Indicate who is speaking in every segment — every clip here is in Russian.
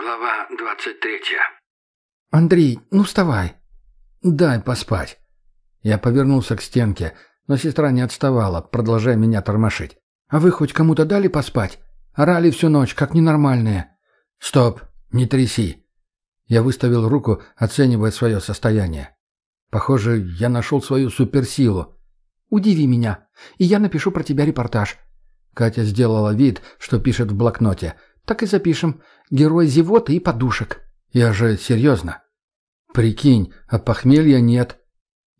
Speaker 1: Глава двадцать третья.
Speaker 2: «Андрей, ну вставай!» «Дай поспать!» Я повернулся к стенке, но сестра не отставала, продолжая меня тормошить. «А вы хоть кому-то дали поспать? Орали всю ночь, как ненормальные». «Стоп! Не тряси!» Я выставил руку, оценивая свое состояние. Похоже, я нашел свою суперсилу.
Speaker 3: «Удиви меня, и я напишу про тебя репортаж».
Speaker 2: Катя сделала вид, что пишет в блокноте.
Speaker 3: «Так и запишем. Герой зевоты и подушек».
Speaker 2: «Я же серьезно». «Прикинь, а похмелья нет».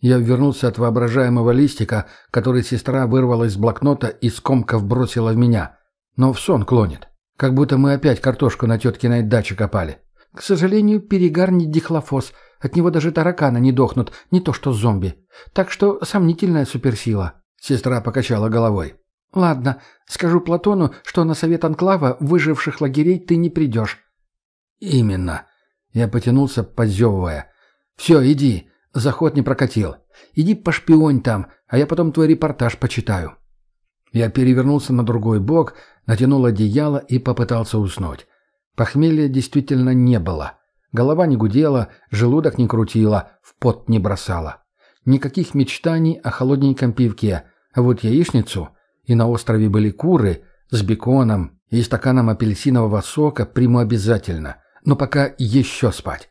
Speaker 2: Я вернулся от воображаемого листика, который сестра вырвала из блокнота и скомков бросила в меня. Но в сон клонит. Как будто мы опять картошку на теткиной даче копали.
Speaker 3: К сожалению, перегар не дихлофос. От него даже тараканы не дохнут, не то что зомби. Так что сомнительная суперсила».
Speaker 2: Сестра покачала головой.
Speaker 3: «Ладно, скажу Платону, что на совет Анклава выживших лагерей ты не придешь».
Speaker 2: «Именно». Я потянулся, позевывая. «Все, иди. Заход не прокатил. Иди пошпионь там, а я потом твой репортаж почитаю». Я перевернулся на другой бок, натянул одеяло и попытался уснуть. Похмелья действительно не было. Голова не гудела, желудок не крутила, в пот не бросала. Никаких мечтаний о холодненьком пивке, а вот яичницу, и на острове были куры с беконом и стаканом апельсинового сока приму обязательно, но пока еще спать.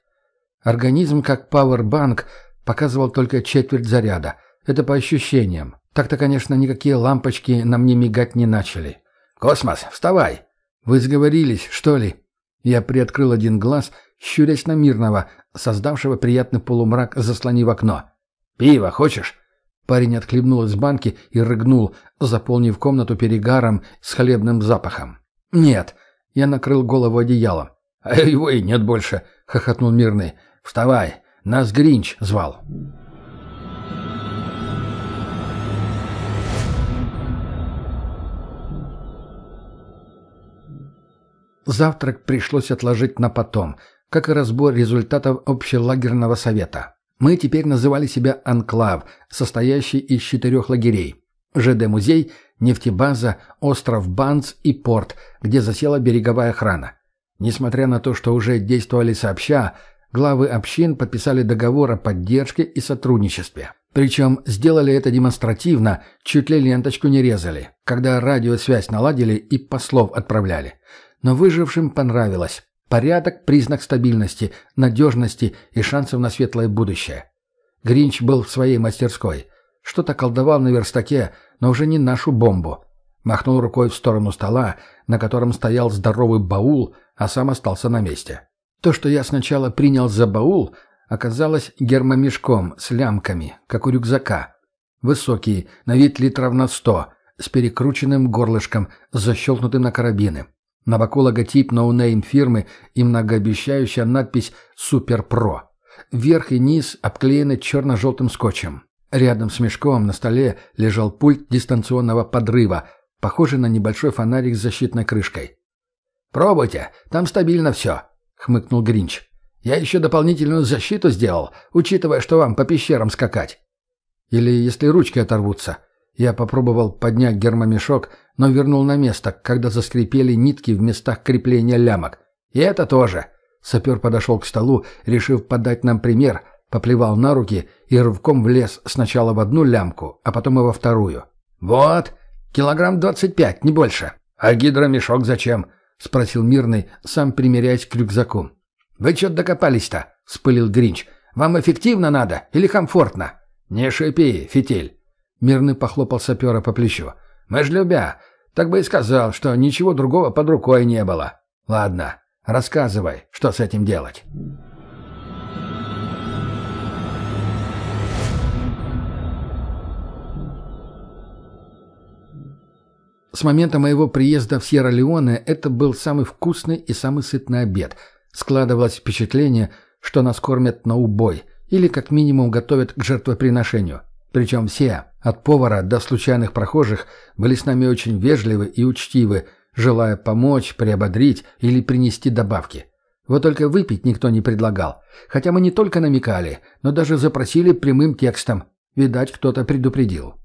Speaker 2: Организм, как пауэрбанк, показывал только четверть заряда. Это по ощущениям. Так-то, конечно, никакие лампочки на мне мигать не начали. «Космос, вставай!» «Вы сговорились, что ли?» Я приоткрыл один глаз, щурясь на мирного, создавшего приятный полумрак, заслонив окно. «Пиво хочешь?» Парень отхлебнул из банки и рыгнул, заполнив комнату перегаром с хлебным запахом. «Нет!» Я накрыл голову одеялом. «А его и нет больше!» — хохотнул мирный. «Вставай! Нас Гринч звал!» Завтрак пришлось отложить на потом, как и разбор результатов общелагерного совета. Мы теперь называли себя «Анклав», состоящий из четырех лагерей. ЖД-музей, нефтебаза, остров Банц и порт, где засела береговая охрана. Несмотря на то, что уже действовали сообща, главы общин подписали договор о поддержке и сотрудничестве. Причем сделали это демонстративно, чуть ли ленточку не резали, когда радиосвязь наладили и послов отправляли но выжившим понравилось. Порядок – признак стабильности, надежности и шансов на светлое будущее. Гринч был в своей мастерской. Что-то колдовал на верстаке, но уже не нашу бомбу. Махнул рукой в сторону стола, на котором стоял здоровый баул, а сам остался на месте. То, что я сначала принял за баул, оказалось гермомешком с лямками, как у рюкзака. Высокий, на вид литров на сто, с перекрученным горлышком, защелкнутым на карабины. На боку логотип ноунейм фирмы и многообещающая надпись «Суперпро». Верх и низ обклеены черно-желтым скотчем. Рядом с мешком на столе лежал пульт дистанционного подрыва, похожий на небольшой фонарик с защитной крышкой. «Пробуйте, там стабильно все», — хмыкнул Гринч. «Я еще дополнительную защиту сделал, учитывая, что вам по пещерам скакать». «Или если ручки оторвутся», я попробовал поднять гермомешок, но вернул на место, когда заскрипели нитки в местах крепления лямок. И это тоже. Сапер подошел к столу, решив подать нам пример, поплевал на руки и рывком влез сначала в одну лямку, а потом и во вторую. «Вот, килограмм двадцать пять, не больше. А гидромешок зачем?» — спросил Мирный, сам примеряясь к рюкзаку. «Вы что докопались-то?» — вспылил Гринч. «Вам эффективно надо или комфортно?» «Не шипи, фитиль. Мирный похлопал сапера по плечу. «Мы ж любя. Так бы и сказал, что ничего другого под рукой не было. Ладно, рассказывай, что с этим делать». С момента моего приезда в Сьерра-Леоне это был самый вкусный и самый сытный обед. Складывалось впечатление, что нас кормят на убой или как минимум готовят к жертвоприношению. Причем все, от повара до случайных прохожих, были с нами очень вежливы и учтивы, желая помочь, приободрить или принести добавки. Вот только выпить никто не предлагал. Хотя мы не только намекали, но даже запросили прямым текстом. Видать, кто-то предупредил.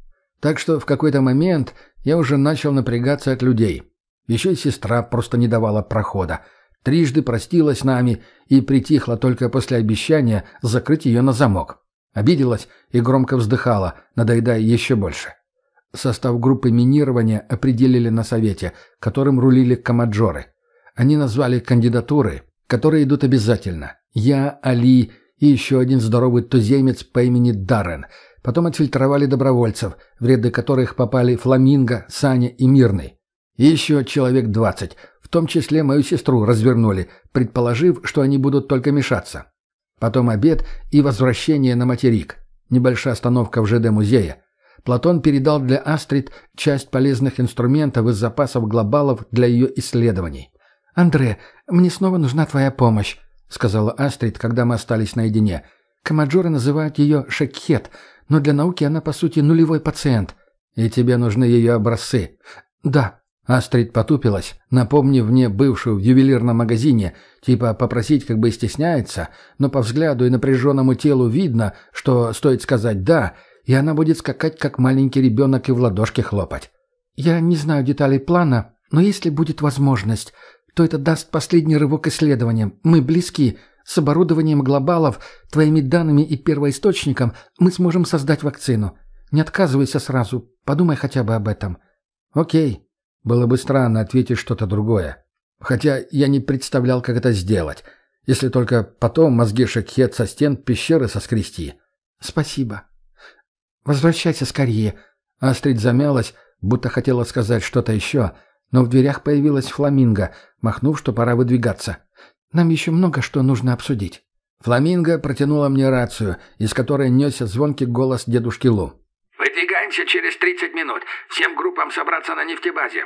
Speaker 2: Так что в какой-то момент я уже начал напрягаться от людей. Еще и сестра просто не давала прохода. Трижды простилась с нами и притихла только после обещания закрыть ее на замок. Обиделась и громко вздыхала, надоедая еще больше. Состав группы минирования определили на совете, которым рулили комаджоры. Они назвали кандидатуры, которые идут обязательно. Я, Али и еще один здоровый туземец по имени Даррен. Потом отфильтровали добровольцев, в ряды которых попали Фламинго, Саня и Мирный. И еще человек двадцать, в том числе мою сестру развернули, предположив, что они будут только мешаться. Потом обед и возвращение на материк. Небольшая остановка в ЖД-музее. Платон передал для Астрид часть полезных инструментов из запасов глобалов для ее исследований.
Speaker 3: «Андре, мне снова нужна твоя помощь», — сказала Астрид, когда мы остались наедине. «Камаджоры называют ее Шекхет, но для науки она, по сути, нулевой пациент».
Speaker 2: «И тебе нужны ее образцы?»
Speaker 3: «Да».
Speaker 2: Астрид потупилась, напомнив мне бывшую в ювелирном магазине, типа попросить как бы стесняется, но по взгляду и напряженному телу видно, что стоит сказать «да», и она будет скакать, как маленький ребенок, и в ладошки хлопать.
Speaker 3: «Я не знаю деталей плана, но если будет возможность, то это даст последний рывок исследованиям. Мы близки. С оборудованием глобалов, твоими данными и первоисточником мы сможем создать вакцину. Не отказывайся сразу. Подумай хотя бы об этом».
Speaker 2: «Окей». Было бы странно ответить что-то другое. Хотя я не представлял, как это сделать. Если только потом мозги Шекхет со стен пещеры соскрести.
Speaker 3: «Спасибо», «Возвращайся скорее!»
Speaker 2: Астрид замялась, будто хотела сказать что-то еще, но в дверях появилась фламинго, махнув, что пора выдвигаться.
Speaker 3: «Нам еще много что нужно обсудить».
Speaker 2: Фламинго протянула мне рацию, из которой несся звонкий голос дедушки Лу.
Speaker 1: «Выдвигаемся через 30 минут. Всем группам собраться на нефтебазе».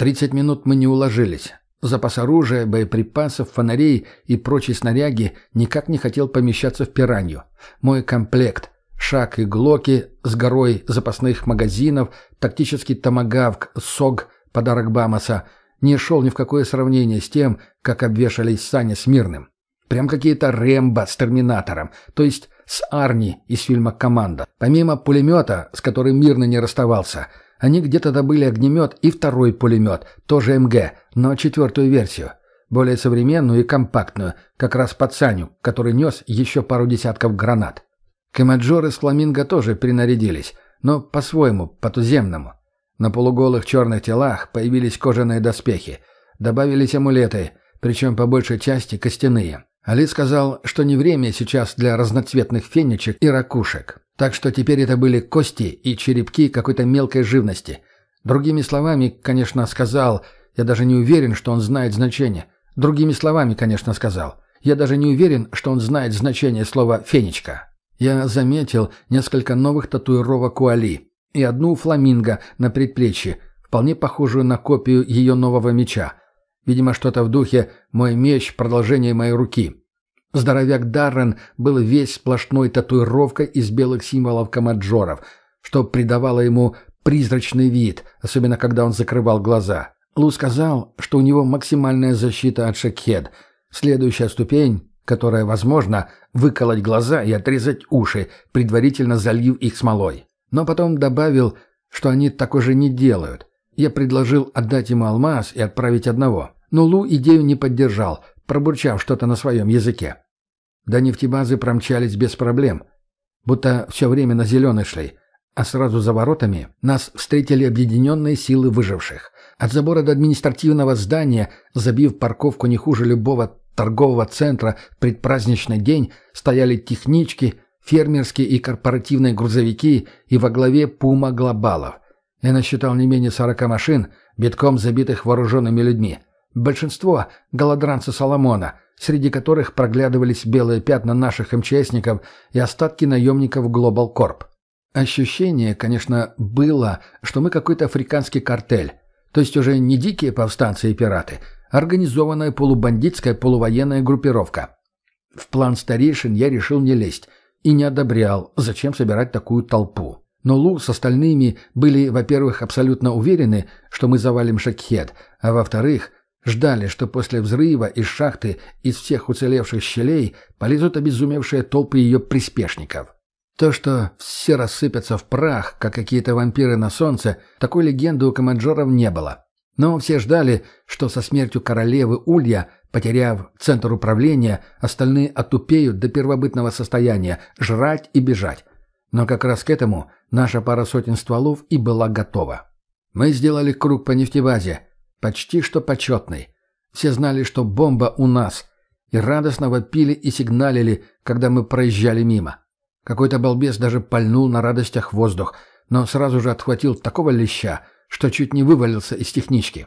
Speaker 2: Тридцать минут мы не уложились. Запас оружия, боеприпасов, фонарей и прочей снаряги никак не хотел помещаться в пиранью. Мой комплект — шаг и глоки с горой запасных магазинов, тактический томагавк, СОГ, подарок Бамоса — не шел ни в какое сравнение с тем, как обвешались Саня с Мирным. Прям какие-то Рэмбо с Терминатором, то есть с Арни из фильма «Команда». Помимо пулемета, с которым Мирный не расставался — они где-то добыли огнемет и второй пулемет, тоже МГ, но четвертую версию. Более современную и компактную, как раз под Саню, который нес еще пару десятков гранат. Комаджоры с Фламинго тоже перенарядились, но по-своему, по-туземному. На полуголых черных телах появились кожаные доспехи. Добавились амулеты, причем по большей части костяные. Али сказал, что не время сейчас для разноцветных фенечек и ракушек. Так что теперь это были кости и черепки какой-то мелкой живности. Другими словами, конечно, сказал, я даже не уверен, что он знает значение. Другими словами, конечно, сказал. Я даже не уверен, что он знает значение слова «фенечка». Я заметил несколько новых татуировок у Али и одну фламинго на предплечье, вполне похожую на копию ее нового меча. Видимо, что-то в духе «мой меч – продолжение моей руки». Здоровяк Даррен был весь сплошной татуировкой из белых символов комаджоров, что придавало ему призрачный вид, особенно когда он закрывал глаза. Лу сказал, что у него максимальная защита от шекхед. Следующая ступень, которая, возможно, выколоть глаза и отрезать уши, предварительно залив их смолой. Но потом добавил, что они так уже не делают. Я предложил отдать ему алмаз и отправить одного. Но Лу идею не поддержал, пробурчав что-то на своем языке. До нефтебазы промчались без проблем, будто все время на зеленый шли, а сразу за воротами нас встретили объединенные силы выживших. От забора до административного здания, забив парковку не хуже любого торгового центра в предпраздничный день, стояли технички, фермерские и корпоративные грузовики и во главе пума глобалов. Я насчитал не менее сорока машин, битком забитых вооруженными людьми – Большинство — голодранцы Соломона, среди которых проглядывались белые пятна наших МЧСников и остатки наемников Global Corp. Ощущение, конечно, было, что мы какой-то африканский картель, то есть уже не дикие повстанцы и пираты, а организованная полубандитская полувоенная группировка. В план старейшин я решил не лезть и не одобрял, зачем собирать такую толпу. Но Лу с остальными были, во-первых, абсолютно уверены, что мы завалим Шакхет, а во-вторых, Ждали, что после взрыва из шахты из всех уцелевших щелей полезут обезумевшие толпы ее приспешников. То, что все рассыпятся в прах, как какие-то вампиры на солнце, такой легенды у команджоров не было. Но все ждали, что со смертью королевы Улья, потеряв центр управления, остальные отупеют до первобытного состояния, жрать и бежать. Но как раз к этому наша пара сотен стволов и была готова. Мы сделали круг по нефтебазе, почти что почетный. Все знали, что бомба у нас, и радостно вопили и сигналили, когда мы проезжали мимо. Какой-то балбес даже пальнул на радостях воздух, но сразу же отхватил такого леща, что чуть не вывалился из технички.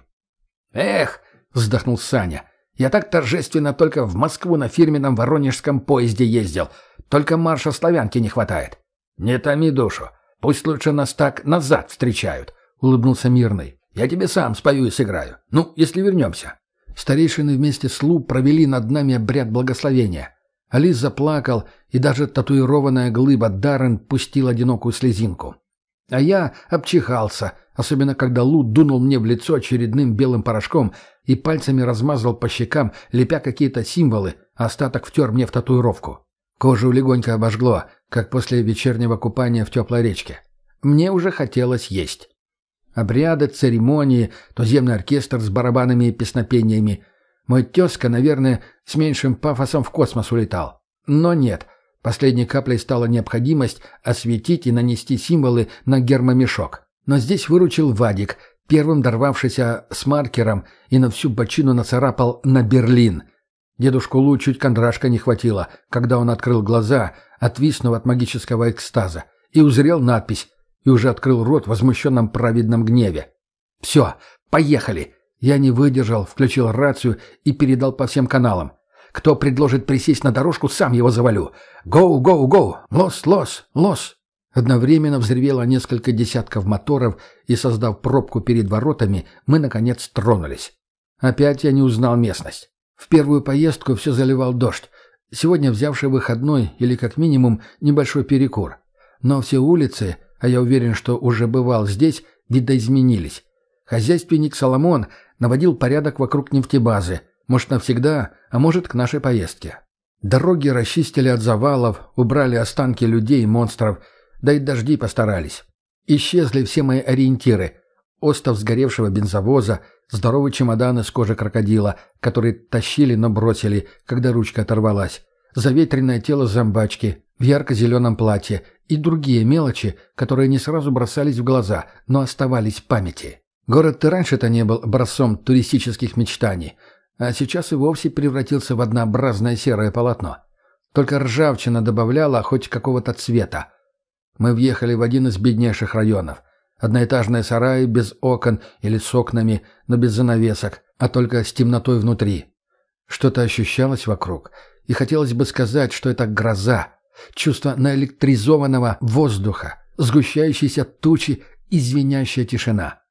Speaker 2: «Эх!» — вздохнул Саня. «Я так торжественно только в Москву на фирменном воронежском поезде ездил. Только марша славянки не хватает». «Не томи душу. Пусть лучше нас так назад встречают», — улыбнулся Мирный. «Я тебе сам спою и сыграю. Ну, если вернемся». Старейшины вместе с Лу провели над нами обряд благословения. Алис заплакал, и даже татуированная глыба Даррен пустил одинокую слезинку. А я обчихался, особенно когда Лу дунул мне в лицо очередным белым порошком и пальцами размазал по щекам, лепя какие-то символы, а остаток втер мне в татуировку. Кожу легонько обожгло, как после вечернего купания в теплой речке. Мне уже хотелось есть. Обряды, церемонии, туземный оркестр с барабанами и песнопениями. Мой тезка, наверное, с меньшим пафосом в космос улетал. Но нет, последней каплей стала необходимость осветить и нанести символы на гермомешок. Но здесь выручил Вадик, первым дорвавшийся с маркером и на всю бочину нацарапал «на Берлин». Дедушку Лу чуть кондрашка не хватило, когда он открыл глаза, отвиснув от магического экстаза, и узрел надпись и уже открыл рот в возмущенном праведном гневе. «Все, поехали!» Я не выдержал, включил рацию и передал по всем каналам. «Кто предложит присесть на дорожку, сам его завалю! Гоу, гоу, гоу! Лос, лос, лос!» Одновременно взревело несколько десятков моторов, и, создав пробку перед воротами, мы, наконец, тронулись. Опять я не узнал местность. В первую поездку все заливал дождь. Сегодня взявший выходной или, как минимум, небольшой перекур. Но все улицы, а я уверен, что уже бывал здесь, видоизменились. Хозяйственник Соломон наводил порядок вокруг нефтебазы, может навсегда, а может к нашей поездке. Дороги расчистили от завалов, убрали останки людей и монстров, да и дожди постарались. Исчезли все мои ориентиры. Остов сгоревшего бензовоза, здоровый чемодан из кожи крокодила, который тащили, но бросили, когда ручка оторвалась, заветренное тело зомбачки в ярко-зеленом платье и другие мелочи, которые не сразу бросались в глаза, но оставались в памяти. Город и раньше-то не был образцом туристических мечтаний, а сейчас и вовсе превратился в однообразное серое полотно. Только ржавчина добавляла хоть какого-то цвета. Мы въехали в один из беднейших районов. Одноэтажные сараи без окон или с окнами, но без занавесок, а только с темнотой внутри. Что-то ощущалось вокруг, и хотелось бы сказать, что это гроза, Чувство наэлектризованного воздуха, сгущающейся тучи и звенящая тишина.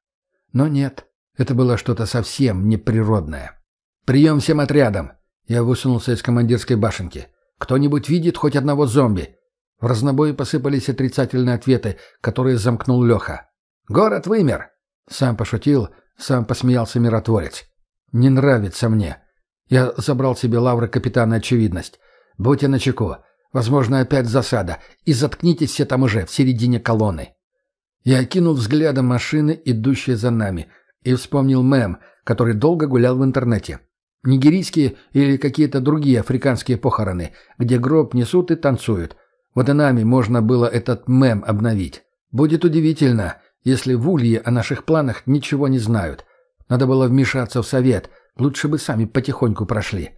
Speaker 2: Но нет, это было что-то совсем неприродное. «Прием всем отрядам!» Я высунулся из командирской башенки. «Кто-нибудь видит хоть одного зомби?» В разнобой посыпались отрицательные ответы, которые замкнул Леха. «Город вымер!» Сам пошутил, сам посмеялся миротворец. «Не нравится мне». Я забрал себе лавры капитана очевидность. «Будьте начеку. Возможно, опять засада. И заткнитесь все там уже, в середине колонны. Я окинул взглядом машины, идущие за нами, и вспомнил мем, который долго гулял в интернете. Нигерийские или какие-то другие африканские похороны, где гроб несут и танцуют. Вот и нами можно было этот мем обновить. Будет удивительно, если в Улье о наших планах ничего не знают. Надо было вмешаться в совет, лучше бы сами потихоньку прошли.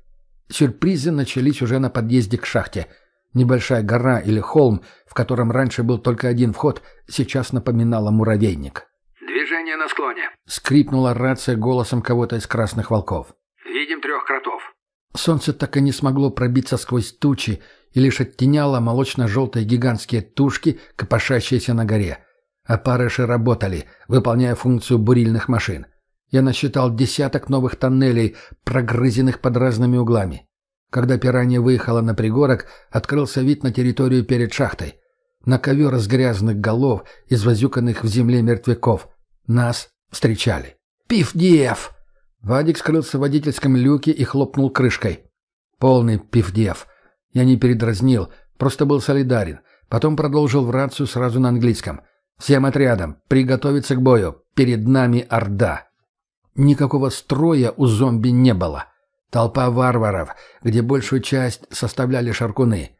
Speaker 2: Сюрпризы начались уже на подъезде к шахте – Небольшая гора или холм, в котором раньше был только один вход, сейчас напоминала муравейник.
Speaker 1: «Движение на склоне», —
Speaker 2: скрипнула рация голосом кого-то из красных волков.
Speaker 1: «Видим трех кротов».
Speaker 2: Солнце так и не смогло пробиться сквозь тучи и лишь оттеняло молочно-желтые гигантские тушки, копошащиеся на горе. А парыши работали, выполняя функцию бурильных машин. Я насчитал десяток новых тоннелей, прогрызенных под разными углами. Когда пиранья выехала на пригорок, открылся вид на территорию перед шахтой. На ковер из грязных голов, извозюканных в земле мертвяков. Нас встречали. «Пиф-диев!» Вадик скрылся в водительском люке и хлопнул крышкой. Полный пиф-диев. Я не передразнил, просто был солидарен, Потом продолжил в рацию сразу на английском. «Всем отрядам! Приготовиться к бою! Перед нами Орда!» Никакого строя у зомби не было. Толпа варваров, где большую часть составляли шаркуны.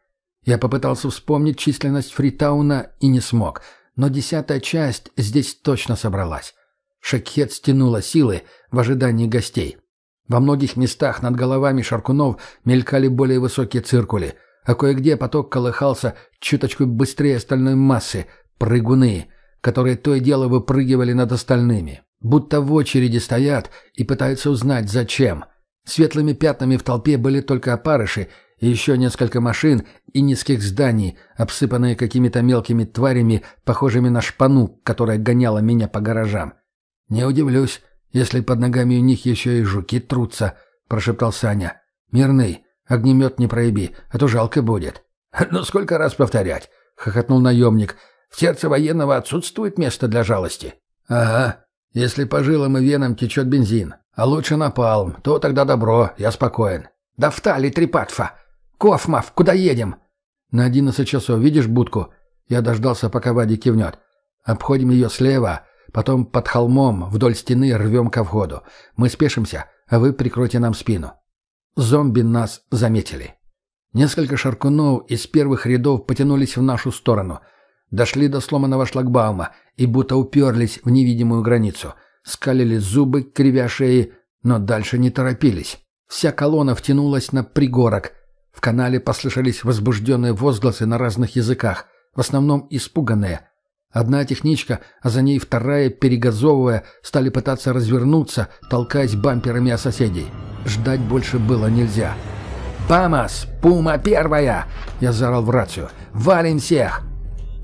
Speaker 2: Я попытался вспомнить численность Фритауна и не смог, но десятая часть здесь точно собралась. Шекхет стянула силы в ожидании гостей. Во многих местах над головами шаркунов мелькали более высокие циркули, а кое-где поток колыхался чуточку быстрее остальной массы, прыгуны, которые то и дело выпрыгивали над остальными, будто в очереди стоят и пытаются узнать, зачем. Светлыми пятнами в толпе были только опарыши и еще несколько машин и низких зданий, обсыпанные какими-то мелкими тварями, похожими на шпану, которая гоняла меня по гаражам. Не удивлюсь, если под ногами у них еще и жуки трутся», — прошептал Саня. «Мирный, огнемет не проеби, а то жалко будет».
Speaker 1: «Ну сколько раз повторять?» — хохотнул наемник. «В сердце военного отсутствует место для жалости».
Speaker 2: «Ага. Если по жилам и венам течет бензин, а лучше напалм, то тогда добро, я спокоен».
Speaker 3: «Да в тали! Кофмав, куда едем?»
Speaker 2: «На одиннадцать часов, видишь будку?» Я дождался, пока Вадик кивнет. «Обходим ее слева, Потом под холмом вдоль стены рвем ко входу. Мы спешимся, а вы прикройте нам спину. Зомби нас заметили. Несколько шаркунов из первых рядов потянулись в нашу сторону. Дошли до сломанного шлагбаума и будто уперлись в невидимую границу. Скалили зубы, кривя шеи, но дальше не торопились. Вся колонна втянулась на пригорок. В канале послышались возбужденные возгласы на разных языках, в основном испуганные – Одна техничка, а за ней вторая, перегазовывая, стали пытаться развернуться, толкаясь бамперами о соседей. Ждать больше было нельзя. «Бамас! Пума первая!» Я заорал в рацию. «Валим всех!»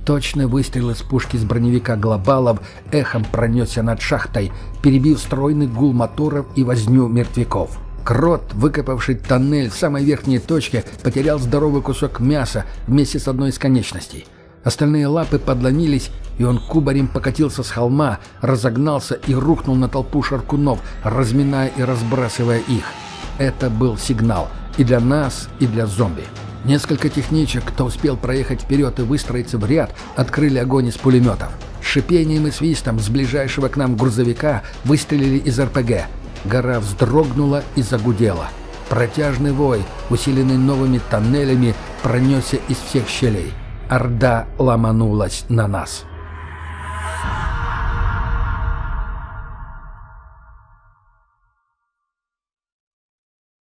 Speaker 2: Точный выстрел из пушки с броневика «Глобалов» эхом пронесся над шахтой, перебив стройный гул моторов и возню мертвяков. Крот, выкопавший тоннель в самой верхней точке, потерял здоровый кусок мяса вместе с одной из конечностей. Остальные лапы подломились, и он кубарем покатился с холма, разогнался и рухнул на толпу шаркунов, разминая и разбрасывая их. Это был сигнал и для нас, и для зомби. Несколько техничек, кто успел проехать вперед и выстроиться в ряд, открыли огонь из пулеметов. Шипением и свистом с ближайшего к нам грузовика выстрелили из РПГ. Гора вздрогнула и загудела. Протяжный вой, усиленный новыми тоннелями, пронесся из всех щелей. Орда ломанулась на нас.